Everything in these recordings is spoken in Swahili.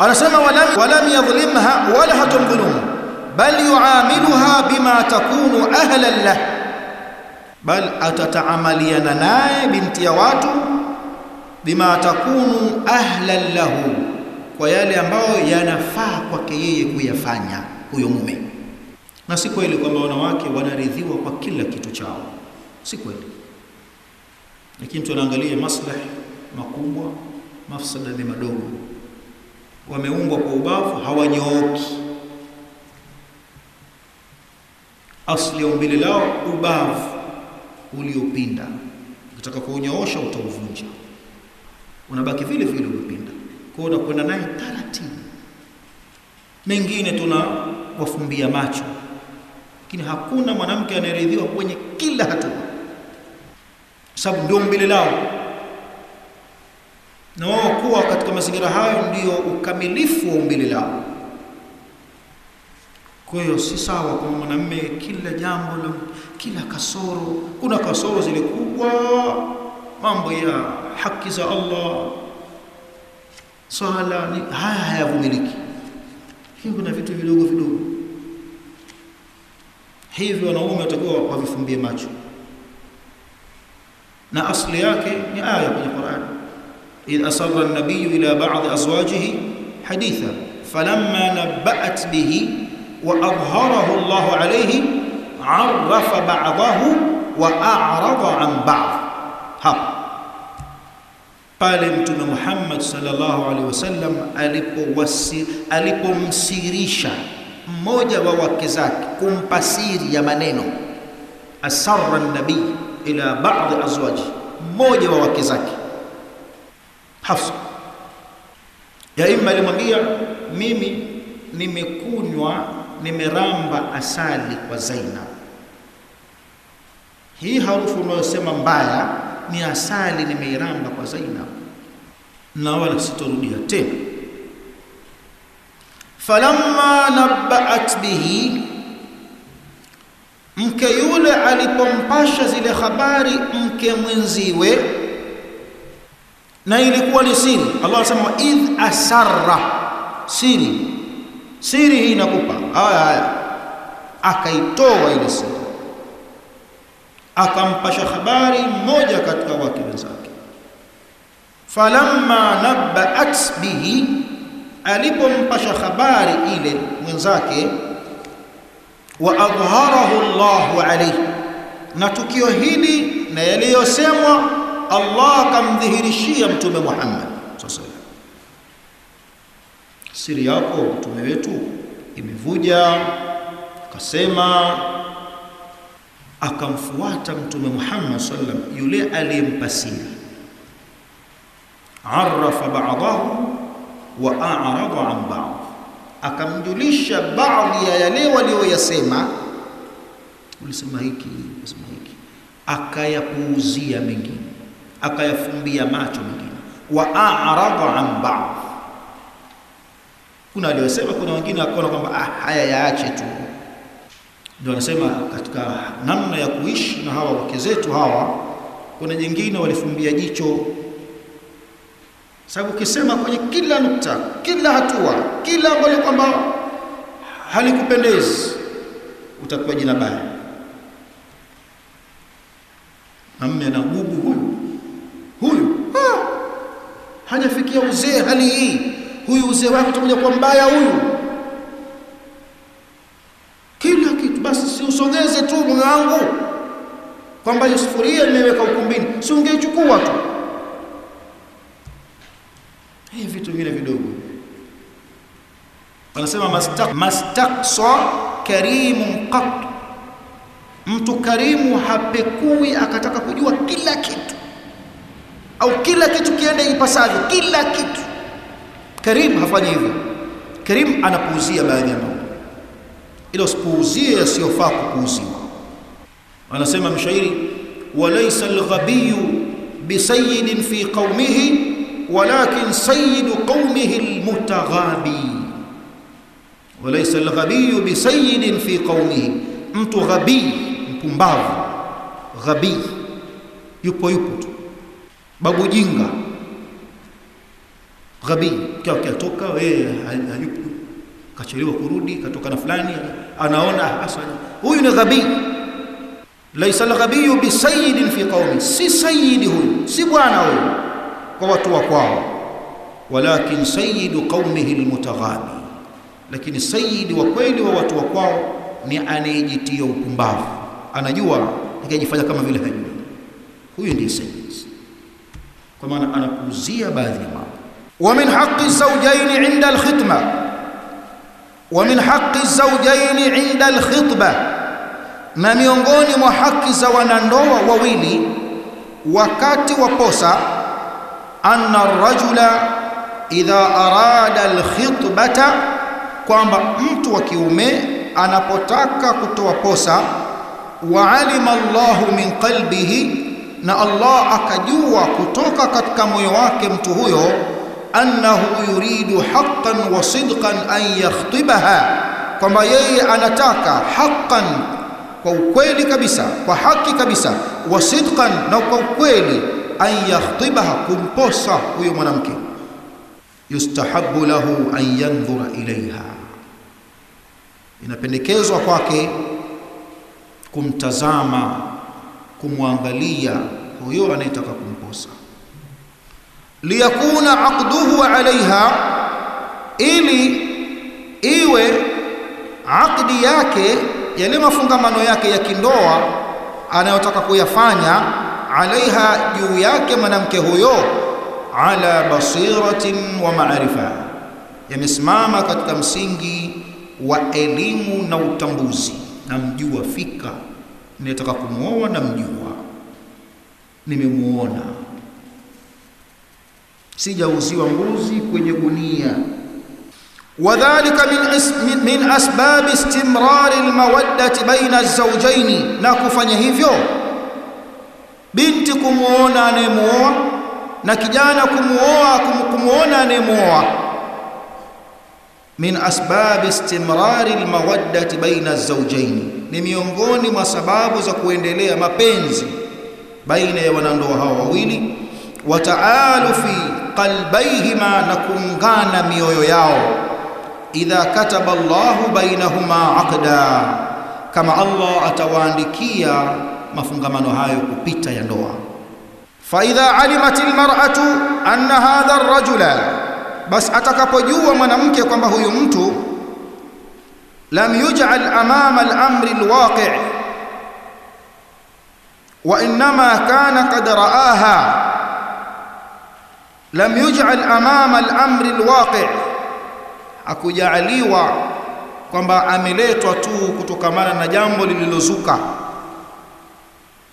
anasema walam, walam yadhlimha wala hatumdhulumu bal yuamiluha bima takunu ahlan lah. Bal atataamaliana naye binti ya watu bima takunu ahlan lahu kwa yale ambayo yanafaa kwake yeye kuyafanya huyo mume. Na si kweli kwamba wanawake wanaridhiwa kwa kila kitu chao. Si kweli. Lakini tunaangalia maslahi makubwa mafsada ni madogo wameumbwa kwa ubavu hawanyooki. Asli ya umbile lao ubavu uliopinda. Ukitaka kuunyoosha utauvunja. Unabaki vile vile uliopinda kwa hiyo unakwenda naye taratibu. Mengine tuna wafumbia macho. Lakini hakuna mwanamke anayeridhiwa kwenye kila hatua. Sababu ndio umbile lao. Na wao kuwa mazingira hayo ndio ukamilifu wa umbile lao. Kwa hiyo si sawa kwa mwanamume kila jambo la kila kasoro. Kuna kasoro zile kubwa mambo ya haki za Allah swala ni haya hayavumiliki. Hiyo kuna vitu vidogo vidogo. Hivi wanaume watakuwa wavifumbie macho. Na asli yake ni aya kwenye Qur'an idh asarra an-nabiy ila ba'd azwajihi haditha falamma nabba'at bihi wa adhharahu Allah alayhi 'arrafa ba'dahu wa a'rada 'an ba'd hapa pale mtume Muhammad sallallahu alaihi wasallam alipowasi alipomsirisha mmoja wa wake zake kumpa siri ya maneno asarra nabii ila baadhi azwaji mmoja wa wake zake Hafsa. Ya imma alimwambia mimi nimekunywa nimeramba asali kwa Zainab. Hii harufu unayosema mbaya ni asali nimeiramba kwa Zainab. Na wala sitorudia tena. Falamma nabba'at bihi mke yule alipompasha zile habari mke mwenziwe na ilikuwa ni siri. Allah anasema idh asarra. Siri. Siri hii nakupa haya haya. Akaitoa ile siri. Akampasha habari mmoja katika wake wenzake. Falamma nabba'at bihi alipompasha habari ile mwenzake wa adharahu Allahu alayhi. Na tukio hili na yaliyosemwa Allah akamdhihirishia mtume Muhammad sasa siri yako mtume wetu imevuja akasema akamfuata mtume Muhammad sallam yule aliyempa siri. Arafa ba'dahu wa a'rada an ba'd. Akamjulisha baadhi ya yale walioyasema ulisema hiki ulisema hiki. Akayapuuzia mengine akayafumbia macho mengine. Wa a'rada an ba'd. Kuna aliyosema kuna wengine wakaona kwamba ah haya yaache tu. Ndio anasema katika namna ya kuishi na hawa wake zetu hawa kuna jingine walifumbia jicho. Sababu ukisema kwenye kila nukta kila hatua kila ambalo kwamba halikupendezi utakuwa jina baya. Amme na gugu huyu! Hajafikia uzee hali hii. Huyu uzee wake utakuja kuwa mbaya huyu. Kila kitu. Basi siusogeze tu mwanangu kwamba hiyo sufuria nimeweka ukumbini. Si ungeichukua tu. Hii vitu vile vidogo. Wanasema mastaqsa karimun qat. Mtu karimu hapekui akataka kujua kila kitu au kila kitu kiende ipasavyo kila kitu. Karim hafanyi hivyo. Karim anapuuzia baadhi ya mambo. Ila usipuuzie yasiyofaa kupuuziwa. Anasema mshairi walaysa alghabiyu bisayidin fi qaumihi walakin sayidu qaumihi almutaghabi. Walaysa alghabiyu bisayidin fi qaumihi mtu ghabii mpumbavu. Ghabii. Yupo yupo tu babu jinga. Ghabii kwa katoka wewe hayupo kachelewa kurudi katoka na fulani anaona hasa huyu ni ghabii laisa alghabiyu bisayidin fi qaumi si sayidi huyu si bwana huyu kwa watu wa kwao. Walakin sayidu qaumihi almutaghabi. Lakini sayidi wa kweli wa watu wa kwao ni anayejitia upumbavu. Anajua akijifanya kama vile hajui. Huyu ndiye sayyid kwa maana anapuuzia baadhi ya mambo. Wa min haqqi zawjayn 'inda al-khitma. Wa min haqqi zawjayn 'inda al-khitba. Na miongoni mwa haki za wanandoa wawili wakati wa posa anna ar-rajula idha arada al-khitbata kwamba mtu wa kiume anapotaka kutoa posa wa alima Allahu min qalbihi na Allah akajua kutoka katika moyo wake mtu huyo annahu yuridu haqqan wa sidqan an yakhtibaha kwamba yeye anataka haqqan kwa ukweli kabisa kwa haki kabisa wa sidqan na kwa ukweli an yakhtibaha kumposa huyo mwanamke. Yustahabu lahu an yandhura ilaiha inapendekezwa kwake kumtazama kumwangalia huyo anayetaka kumposa. Liyakuna aqduhu alaiha ili iwe aqdi yake yale mafungamano yake ya kindoa anayotaka kuyafanya alaiha juu yake mwanamke huyo ala basiratin wa maarifa. Yamesimama katika msingi wa elimu na utambuzi namjua fika ninataka kumwoa namjua. Nimemuona sijauziwa mbuzi kwenye gunia. Wadhalika min, min, min asbab istimrari almawaddati baina alzaujaini, na kufanya hivyo binti kumuona anayemuoa na kijana kumuoa kumuona anayemuoa min asbab istimrari almawaddati baina alzawjayn ni miongoni mwa sababu za kuendelea mapenzi baina ya wanandoa hao wawili wa taalufi qalbayhima na kuungana mioyo yao idha kataba Allahu bainahuma aqda kama Allah atawaandikia mafungamano hayo kupita ya ndoa. Fa idha alimat almar'atu anna hadha ar-rajula bas atakapojua mwanamke kwamba huyu mtu lam yuj'al amama al-amri al-waqi' wa inma kana qad ra'aha lam yuj'al amama al-amri al-waqi' akujaliwa kwamba ameletwa tu kutokamana na jambo lililozuka.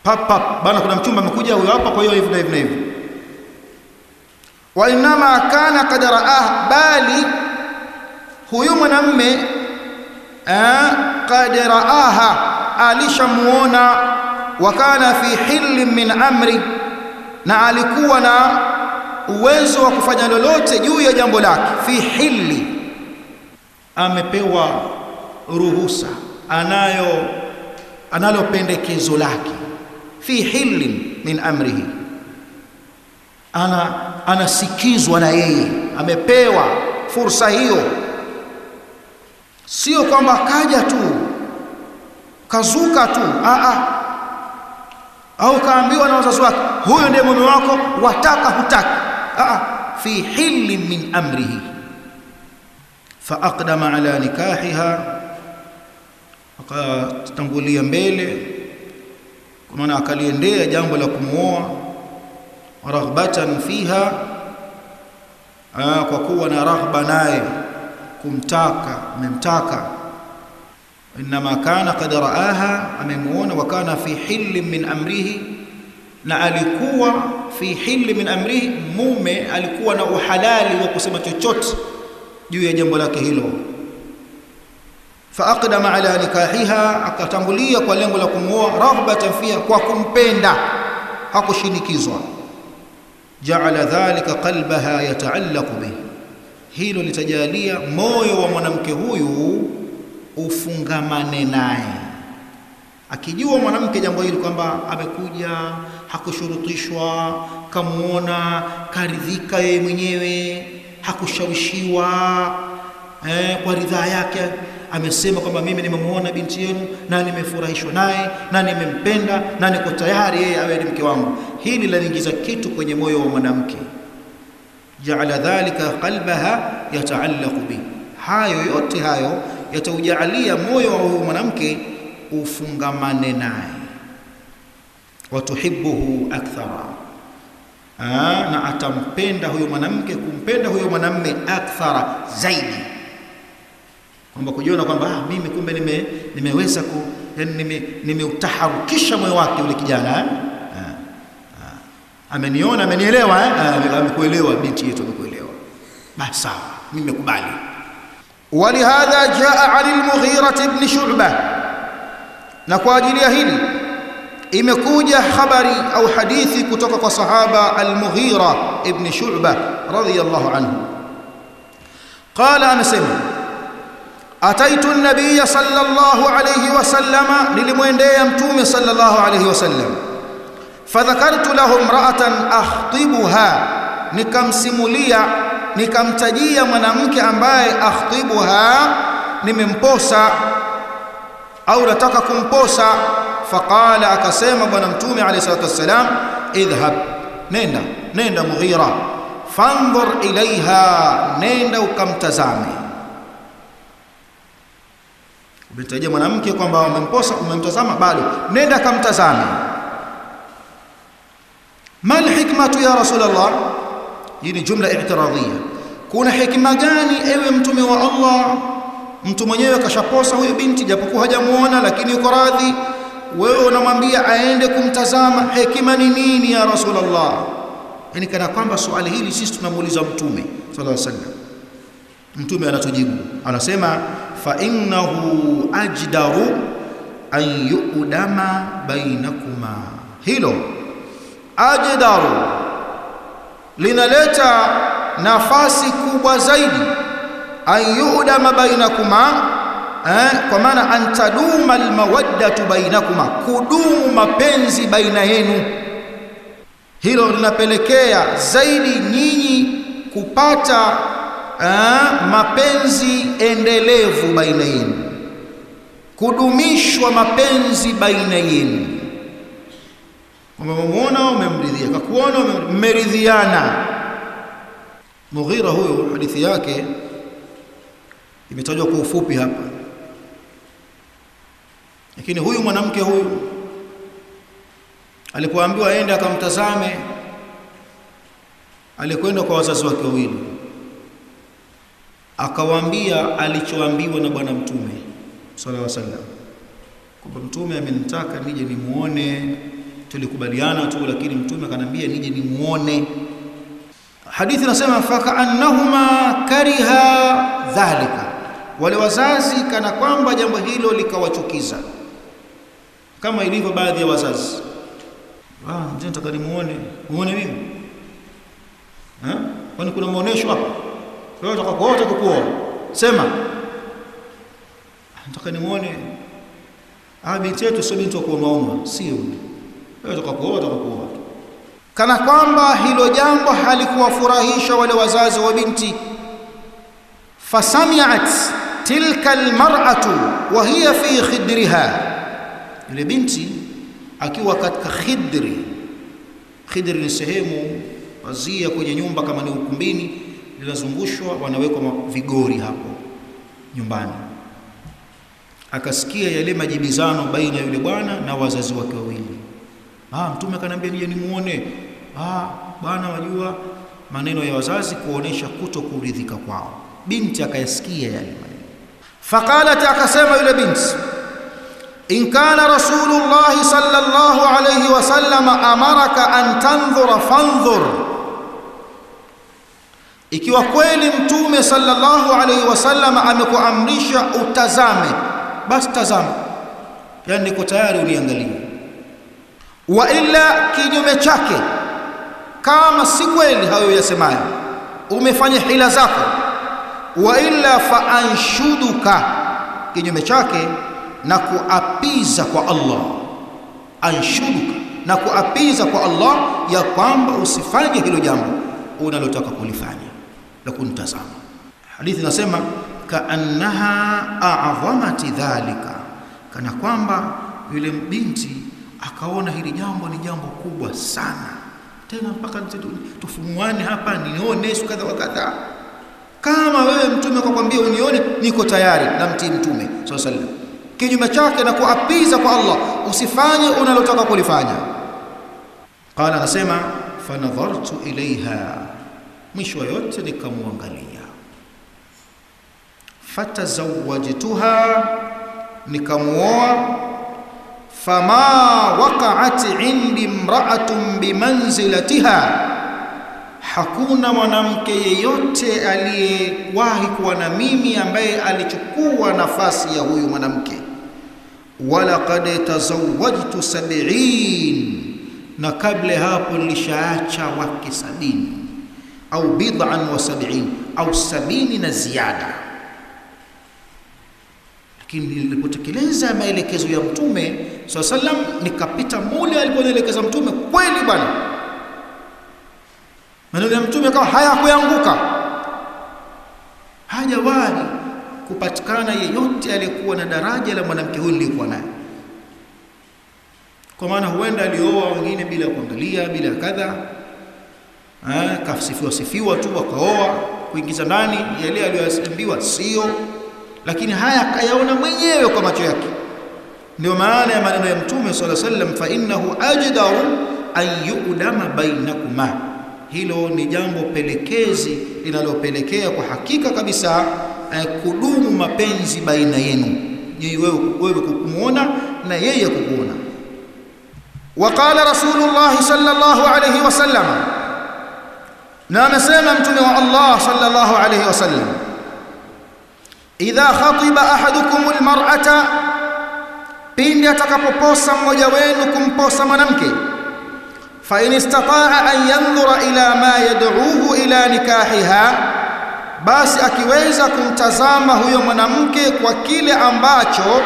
Pap pap bana kuna mchumba amekuja huyo hapa kwa hiyo hivi na hivi na hivi wa inama kana qad ra'ah bali huyu mwanamme qad ra'aha alishamuona. Wa kana fi hillin min amri na alikuwa na uwezo wa kufanya lolote juu ya jambo lake. Fi hilli amepewa ruhusa anayo analo pendekezo lake. Fi hillin min amrihi ana anasikizwa na yeye, amepewa fursa hiyo. Sio kwamba kaja tu kazuka tu aa, au kaambiwa na wazazi wake, huyo ndiye mume wako, wataka hutaki. Aa, fi hili min amrihi faaqdama ala nikahiha, akatangulia mbele, kwa maana akaliendea jambo la kumwoa raghbatan fiha aa, kwa kuwa na raghba naye kumtaka amemtaka. Inma kana qad raaha amemuona wa kana fi hilli min amrihi na alikuwa fi hilli min amrihi mume alikuwa na uhalali wa kusema chochote juu ya jambo lake hilo. Faaqdama ala nikahiha akatangulia kwa lengo la kumuoa raghbatan fiha kwa kumpenda. Hakushinikizwa jaala dhalika qalbaha yataallaqu bih hilo litajalia moyo wa mwanamke huyu ufungamane naye. Akijua mwanamke jambo hili kwamba amekuja hakushurutishwa kamuona karidhika yeye mwenyewe hakushawishiwa eh, kwa ridhaa yake amesema kwamba mimi nimemuona binti yenu na nimefurahishwa naye na nimempenda na niko tayari yeye awe ni mke wangu. Hili linaingiza kitu kwenye moyo wa mwanamke. Jaala dhalika qalbaha yataallaqu bi. Hayo yote hayo yataujalia moyo wa huyo mwanamke ufungamane naye. Watuhibuhu akthara. Aa, na atampenda huyo mwanamke kumpenda huyo mwanamme akthara zaidi kwamba kujiona kwamba ah, mimi kumbe nime, nimeweza ku yani nime, nimeutaharukisha moyo wake yule kijana eh? ah, ah. ameniona amenielewa eh? ah, amekuelewa binti yetu amekuelewa basi sawa mimi nimekubali ولهذا جاء عن المغيرة بن شعبة na kwa ajili ya hili imekuja habari au hadithi kutoka kwa sahaba al-Mughira ibn Shu'bah radiyallahu anhu qala amesema ataitu an-nabiy sallallahu alayhi wasallama nilimwendea mtume sallallahu alayhi wasallam fadhakartu lahu imra'atan akhtibuha nikamsimulia nikamtajia mwanamke ambaye akhtibuha nimemposa au nataka kumposa. Faqala akasema bwana mtume alayhi salatu wassalam idhhab nenda nenda mughira fandhur ilaiha nenda ukamtazame umetajia mwanamke kwamba umemposa umemtazama bado. Nenda kamtazame mal hikmatu ya rasulullah? Hii ni jumla i'tiradhia kuna hikma gani ewe mtume wa Allah mtu mwenyewe kashaposa huyo binti japokuwa hajamuona lakini yuko radhi? Wewe unamwambia aende kumtazama hekima ni nini ya rasulullah? Yani kana kwamba swali hili sisi tunamuuliza mtume sallallahu alaihi wasallam. Mtume anatujibu anasema fa innahu ajdaru an yu'dama bainakuma. Hilo ajdaru linaleta nafasi kubwa zaidi an yu'dama bainakuma eh, kwa maana antaduma almawaddatu bainakuma kudumu mapenzi baina yenu. Hilo linapelekea zaidi nyinyi kupata eh, mapenzi endelevu baina yenu. Kudumishwa mapenzi baina yenu. Umemuona umemridhia. Kakuona mmeridhiana. Mughira huyo hadithi yake imetajwa kwa ufupi hapa. Lakini huyu mwanamke huyu alipoambiwa aende akamtazame alikwenda kwa wazazi wake wawili akawaambia alichoambiwa na bwana mtume sallallahu alaihi wasallam kwamba mtume amenitaka nije nimuone. Tulikubaliana tu lakini mtume akanambia nije nimuone. Hadithi inasema fakaannahuma kariha dhalika wale wazazi kana kwamba jambo hilo likawachukiza kama ilivyo baadhi ya wazazi. Ah nataka nimuone. Muone mimi? Kwani kuna maonesho hapa wewe unataka wote kukuoa sema. Nataka nimuone ah binti yetu sio binti wa kuomaoma sio. Leo unataka wote kukuoa kana kwamba hilo jambo halikuwafurahisha wale wazazi wa binti. Fasami'at tilka almar'atu wa hiya fi khidriha. Yule binti akiwa katika khidri. Khidri ni sehemu pazia kwenye nyumba kama ni ukumbini linazungushwa wanawekwa vigori hapo nyumbani. Akasikia yale majibizano baina ya yule bwana na wazazi wake wawili. Ah mtume akaniambia nije nimuone. Ah bwana wajua maneno ya wazazi kuonesha kuto kuridhika kwao. Binti akayasikia yale maneno. Faqalat akasema yule binti in kana rasulullah sallallahu alayhi wasallam amaraka an tanzura fanzur ikiwa kweli mtume sallallahu alaihi wasallam amekuamrisha utazame basi tazama. Yani niko tayari uniangalie. Wa illa kinyume chake kama si kweli hayo yasemayo umefanya hila zako. Wa illa fa anshuduka kinyume chake na kuapiza kwa Allah. Anshuduka na kuapiza kwa Allah ya kwamba usifanye hilo jambo unalotaka kulifanya la kunitazama. Hadithi inasema kaannaha a'dhamati dhalika kana kwamba yule binti akaona hili jambo ni jambo kubwa sana. Tena mpaka tufumuane hapa nione siku kadha wa kadha. Kama wewe mtume akakwambia unione niko tayari na mtii mtume sallallahu alaihi wasallam. Kinyume chake na kuapiza kwa Allah usifanye unalotaka kulifanya. Qala anasema fanadhartu ilaiha mwisho yote nikamwangalia. Fatazawajtuha, nikamuoa. Fama waqa'at indi imra'atun bimanzilatiha hakuna mwanamke yeyote aliyewahi kuwa na mimi ambaye alichukua nafasi ya huyu mwanamke. Wala qad tazawwajtu sab'in na kabla hapo nilishaacha wake sabini au bid'an wa sab'in au sabini na ziada. Lakini nilipotekeleza maelekezo ya mtume swalla sallam nikapita mule aliponielekeza mtume kweli bwana. Maneno ya mtume kama hayakuanguka. Hajawahi kupatikana yeyote aliyekuwa na daraja la mwanamke huyu nilikuwa naye. Kwa maana huenda alioa wengine bila kuangalia bila kadha eh kasifiwa sifiwa tu wakaoa kuingiza ndani yale aliyoambiwa sio lakini haya akayaona mwenyewe kwa macho yake ndio maana ya maneno ya mtume sallallahu alaihi wasallam fa innahu ajdaru an yu'lama bainakuma hilo ni jambo pelekezi linalopelekea kwa hakika kabisa eh, kudumu mapenzi baina yenu yeye wewe wewe kukumuona na yeye kukuona وقال رسول الله صلى الله عليه وسلم na amesema mtume wa Allah sallallahu alayhi wasallam idha khatiba ahadukum almar'ata pindi atakapoposa mmoja wenu kumposa mwanamke fa in istata'a an yanzura ila ma yad'uhu ila nikahiha basi akiweza kumtazama huyo mwanamke kwa kile ambacho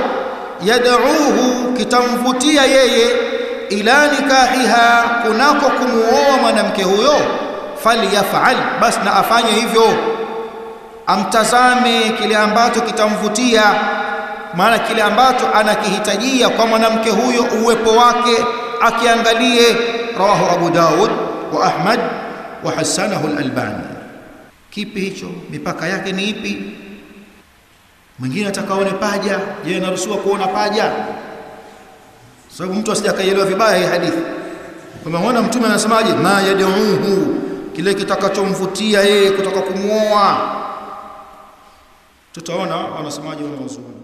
yad'uhu kitamvutia yeye ila nikahiha kunako kumuoa mwanamke huyo falyafal basi na afanye hivyo. Amtazame kile ambacho kitamvutia maana kile ambacho anakihitajia kwa mwanamke huyo uwepo wake akiangalie. Rawahu abu daud wa ahmad wa hasanahu al-albani. Kipi hicho? Mipaka yake ni ipi? Mwingine atakaone paja je anaruhusiwa kuona paja. Sababu mtu asijakaelewa vibaya hii hadithi. Umeona mtume anasemaje? Ma yad'uhu kile kitakachomvutia yeye kutoka kumwoa tutaona wanasemaje wanazuoni